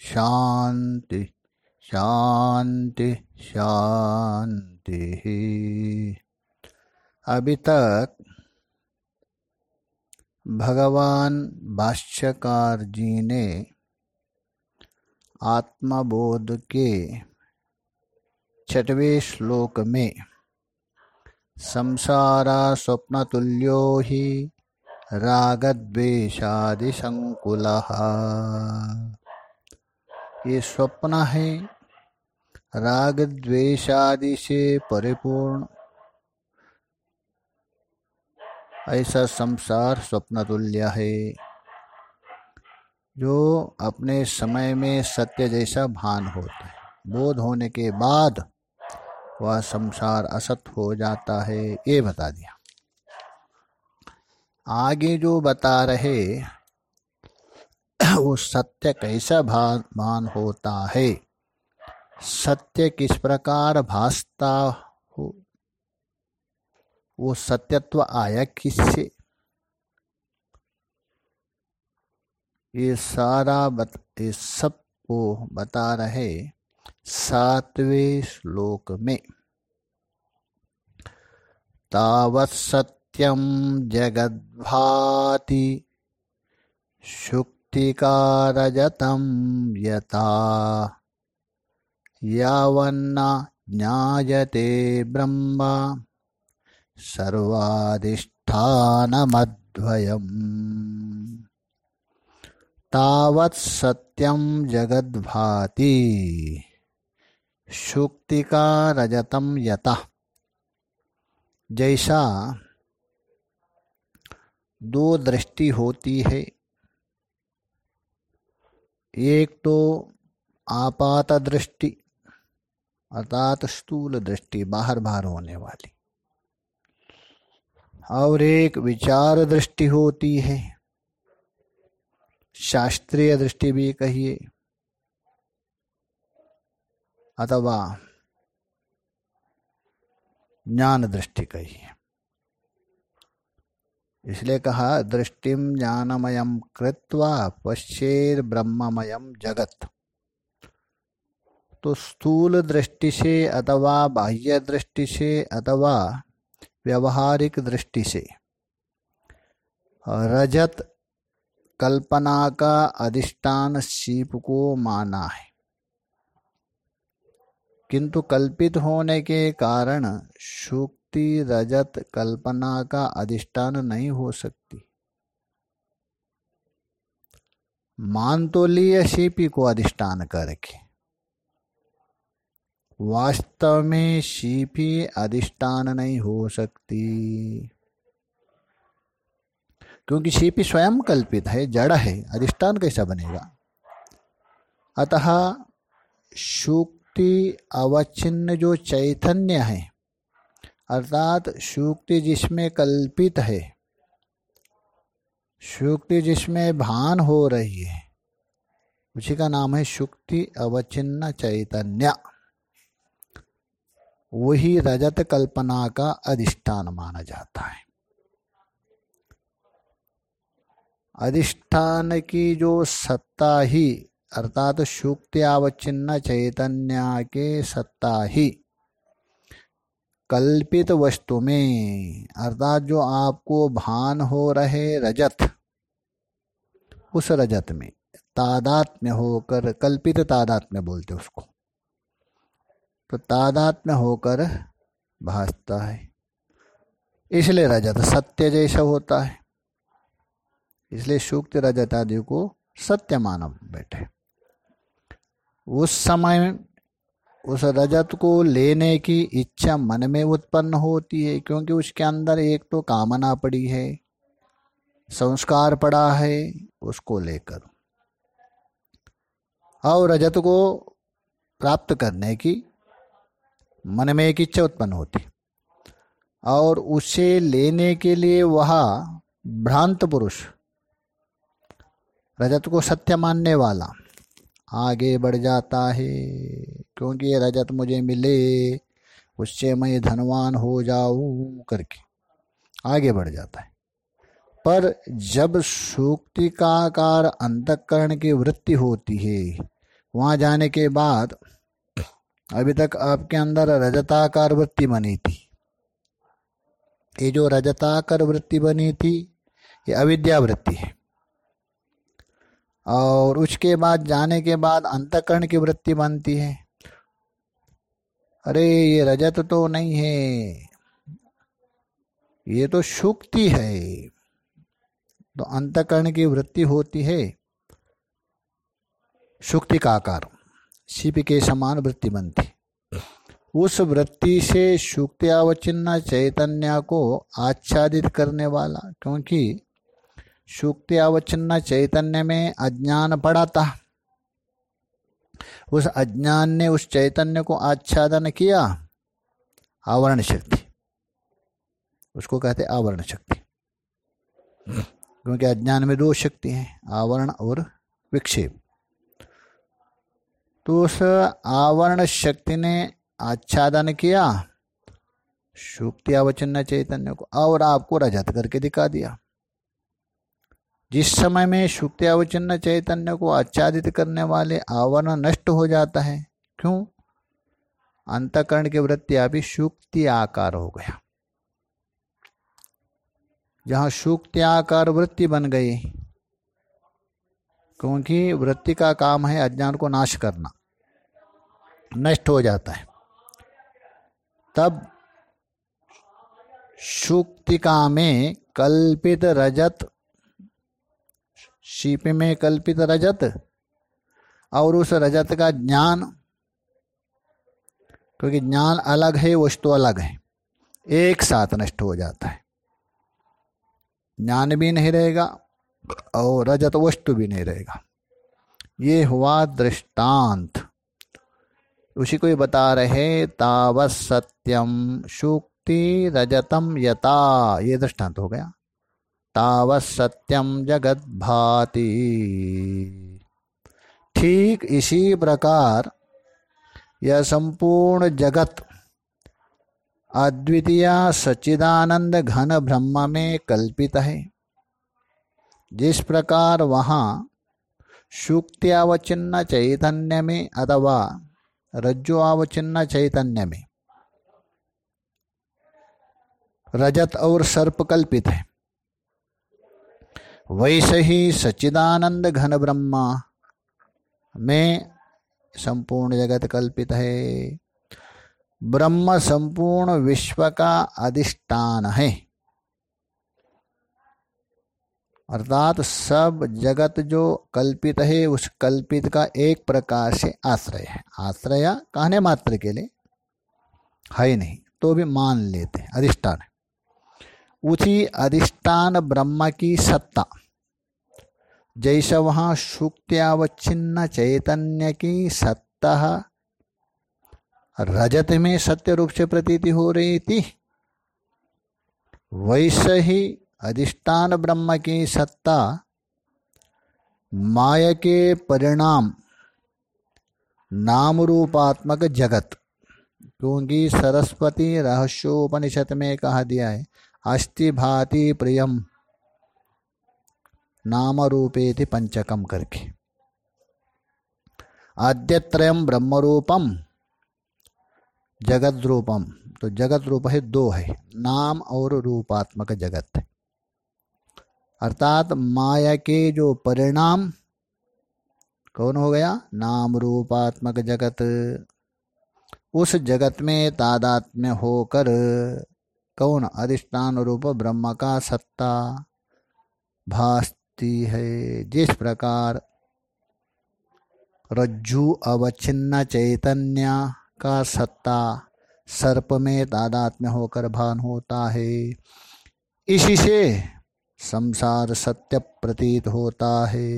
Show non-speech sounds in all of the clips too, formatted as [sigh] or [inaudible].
शान्ति शांति शांति। अभी तक भगवान भाष्यकार जी ने आत्मबोध के छठवें श्लोक में संसारा स्वप्न तुल्यो ही रागद्वेषादिशङ्कुलः ये स्वप्न है। राग द्वेषादि से परिपूर्ण। ऐसा संसार स्वप्न तुल्य है। जो अपने समय में सत्य जैसा भान होता है। बोध होने के बाद वह संसार असत हो जाता है। ये बता दिया। आगे जो बता रहे वो सत्य कैसा भान होता है? सत्य किस प्रकार भासता हो? वो सत्यत्व आया किससे? ये सारा बत, ये सबको बता रहे सातवें श्लोक में। तावत सत्यम सत्यं जगद्भाति शुक्तिकारजतं यथा। यावन्न ज्ञायते ब्रह्म। सर्वाधिष्ठानमद्वयम्। तावत् सत्यं जगद्भाति। शुक्तिकारजतं यतः। जैसा दो दृष्टि होती है एक तो आपात दृष्टि अर्थात स्थूल दृष्टि बाहर बाहर होने वाली। और एक विचार दृष्टि होती है। शास्त्रीय दृष्टि भी कहिए। अथवा ज्ञान दृष्टि कहिए। इसलिए कहा दृष्टिम ज्ञानमयम कृत्वा पश्चेर ब्रह्ममयम जगत। तो स्थूल दृष्टि से अथवा बाह्य दृष्टि से अथवा व्यवहारिक दृष्टि से, रजत कल्पना का अधिष्ठान शिप को माना है। किंतु कल्पित होने के कारण सुख शक्ति रजत कल्पना का अधिष्ठान नहीं हो सकती। मान तो लिए शिपी को अधिष्ठान करके। वास्तव में शिपी अधिष्ठान नहीं हो सकती। क्योंकि शिपी स्वयं कल्पित है, जड़ है, अधिष्ठान कैसा बनेगा? अतः शुक्ति अवचिन्न जो चैतन्य है अर्थात शुक्ति जिसमें कल्पित है शुक्ति जिसमें भान हो रही है, उसी का नाम है शुक्ति अवचिन्न चैतन्य। वही रजत कल्पना का अधिष्ठान माना जाता है। अधिष्ठान की जो सत्ता ही, अर्थात शुक्ति अवचिन्न चैतन्य के सत्ता ही कल्पित वस्तु में। अर्थात जो आपको भान हो रहे रजत, उस रजत में तादात में होकर, कल्पित तादात में बोलते उसको। तो तादात में होकर भासता है। इसलिए रजत सत्य जैसा होता है। इसलिए सूक्त रजत आदि को सत्य मानव बैठे। उस समय उस रजत को लेने की इच्छा मन में उत्पन्न होती है, क्योंकि उसके अंदर एक तो कामना पड़ी है, संस्कार पड़ा है उसको लेकर। और रजत को प्राप्त करने की मन में एक इच्छा उत्पन्न होती और उसे लेने के लिए वह भ्रांत पुरुष, रजत को सत्य मानने वाला आगे बढ़ जाता है। क्योंकि रजत मुझे मिले, उससे मैं धनवान हो जाऊँ करके आगे बढ़ जाता है। पर जब सूक्ति अंतकरण की वृत्ति होती है, वहाँ जाने के बाद अभी तक आपके अंदर रजताकार वृत्ति बनी थी। ये जो रजताकार वृत्ति बनी थी, ये अविद्या वृत्ति है। और उसके बाद जाने के बाद अंतकरण की वृत्ति बनती है। अरे, ये रजत तो नहीं है। ये तो शुक्ति है। तो अंतकरण की वृत्ति होती है। शुक्ति का आकार शिप के समान वृत्ति बनती। उस वृत्ति से शुक्ति अवचिन्न चैतन्य को आच्छादित करने वाला, क्योंकि शुक्ति अवचिन्न चैतन्य में अज्ञान पड़ा था उस अज्ञान ने उस चैतन्य को आच्छादन किया, आवरण शक्ति। उसको कहते आवरण शक्ति। क्योंकि अज्ञान में दो शक्ति हैं, आवरण और विक्षेप। तो उस आवरण शक्ति ने आच्छादन किया शुक्ति अवचिन्न चैतन्य को और आपको रजत करके दिखा दिया। जिस समय में शुक्ति अवचिन्न चैतन्य को आच्छादित करने वाले आवरण नष्ट हो जाता है, क्यों? अंतकरण की वृत्ति अभी शुक्ति आकार हो गया। जहाँ आकार वृत्ति बन गई, क्योंकि वृत्ति का काम है अज्ञान को नाश करना, नष्ट हो जाता है। तब शुक्तिका में कल्पित रजत शीप में कल्पित रजत और उस रजत का ज्ञान, क्योंकि ज्ञान अलग है, वस्तु अलग है, एक साथ नष्ट हो जाता है। ज्ञान भी नहीं रहेगा और रजत वस्तु भी नहीं रहेगा। ये हुआ दृष्टांत। उसी को ही बता रहे तावत सत्यम शुक्ति रजतम यता ये दृष्टांत हो गया। सत्यम जगत भाति ठीक इसी प्रकार यह संपूर्ण जगत अद्वितीय सच्चिदानंद घन ब्रह्म में कल्पित है। जिस प्रकार वहाँ शुक्त्यावचिन्न चैतन्य में अथवा रज्जुआवचिन्न चैतन्य में रजत और सर्प कल्पित है। वैसे ही सच्चिदानंद घन ब्रह्मा में संपूर्ण जगत कल्पित है। ब्रह्म संपूर्ण विश्व का अधिष्ठान है। अर्थात सब जगत जो कल्पित है, उस कल्पित का एक प्रकार से आश्रय है। आश्रय कहने मात्र के लिए है नहीं तो भी मान लेते हैं, अधिष्ठान है। उसी अधिष्ठान ब्रह्म की सत्ता। जैसा वहाँ शुक्त्यावच्छिन्न चैतन्य की सत्ता। रजत में सत्य रूप से प्रतीति हो रही थी। वैसे ही अधिष्ठान ब्रह्म की सत्ता माया के परिणाम नाम रूपात्मक जगत, क्योंकि सरस्वती रहस्योपनिषद में कहा दिया है अस्ति भाति प्रियम। नाम रूपे थी पंचकम करके। आद्यत्रयम ब्रह्म रूपम जगत रूपम तो जगत रूप है दो है, नाम और रूपात्मक जगत। अर्थात माया के जो परिणाम, कौन हो गया? नाम रूपात्मक जगत। उस जगत में तादात्म्य होकर कौन अधिष्ठान रूप ब्रह्म का सत्ता? भासती है। जिस प्रकार रज्जु अवच्छिन्न चैतन्य का सत्ता सर्प में तादात्म्य होकर भान होता है, इसी से संसार सत्य प्रतीत होता है।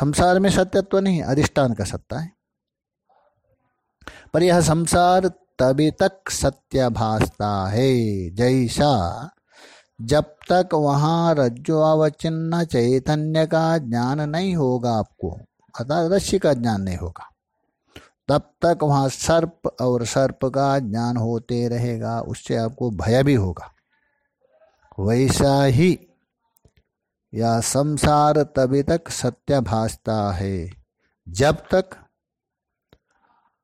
संसार में सत्यत्व नहीं, अधिष्ठान का सत्ता है। पर यह संसार तभी तक सत्य भासता है। जैसा जब तक वहाँ वहाँ रज्जुअवचिन्न चैतन्य का ज्ञान नहीं होगा आपको, अर्थात रश्य का ज्ञान नहीं होगा, तब तक वहाँ सर्प और सर्प का ज्ञान होते रहेगा, उससे आपको भय भी होगा। वैसा ही या संसार तभी तक सत्य भासता है। जब तक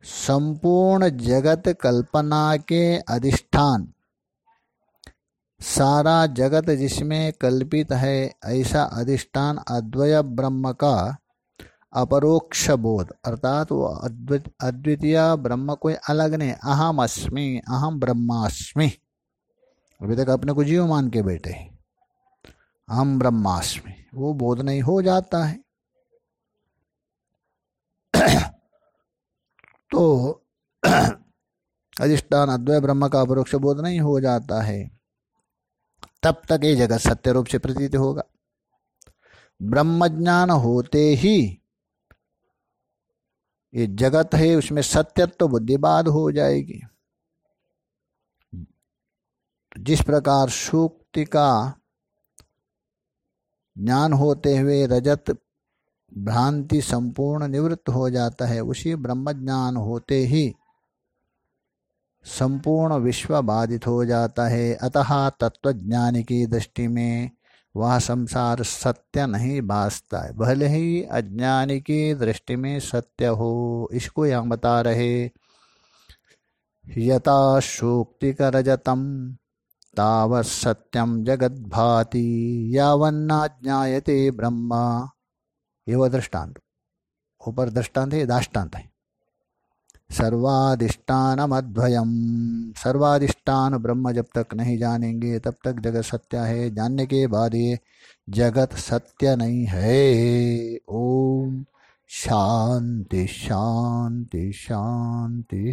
संपूर्ण जगत कल्पना के अधिष्ठान। सारा जगत जिसमें कल्पित है, ऐसा अधिष्ठान अद्वय ब्रह्म का अपरोक्ष बोध। अर्थात वो अद्वितीय ब्रह्म कोई अलग नहीं, अहम अस्मि, अहम ब्रह्मास्मि। अभी तक अपने को जीव मान के बैठे अहम ब्रह्मास्मि, वो बोध नहीं हो जाता है। तो [clears throat] अधिष्ठान अद्वय ब्रह्म का अपरोक्ष बोध नहीं हो जाता है। तब तक ये जगत सत्य रूप से प्रतीत होगा। ब्रह्म ज्ञान होते ही ये जगत है, उसमें सत्यत्व तो बुद्धिबाद हो जाएगी। जिस प्रकार सूक्ति का ज्ञान होते हुए रजत भ्रांति संपूर्ण निवृत्त हो जाता है, उसी ब्रह्म ज्ञान होते ही संपूर्ण विश्व बाधित हो जाता है। अतः तत्वज्ञान की दृष्टि में वह संसार सत्य नहीं भासता है। भले ही अज्ञानी की दृष्टि में सत्य हो, इसको यहाँ बता रहे, यथा शोक्ति का रजतम तावत् सत्यम जगत भाति यावन्ना ज्ञायते ब्रह्मा। ये वह दृष्टांत ऊपर दृष्टांत है, दाष्टान्त है। सर्वाधिष्ठानमद्वयम। सर्वाधिष्ठान ब्रह्म जब तक नहीं जानेंगे, तब तक जगत सत्य है। जानने के बाद ये जगत सत्य नहीं है। ओम शांति शांति शांति।